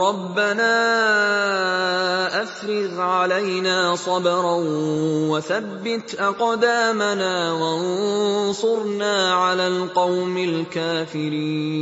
رَبَّنَا أَفْرِغْ عَلَيْنَا صَبْرًا وَثَبِّتْ أَقْدَامَنَا وَانصُرْنَا عَلَى الْقَوْمِ الْكَافِرِينَ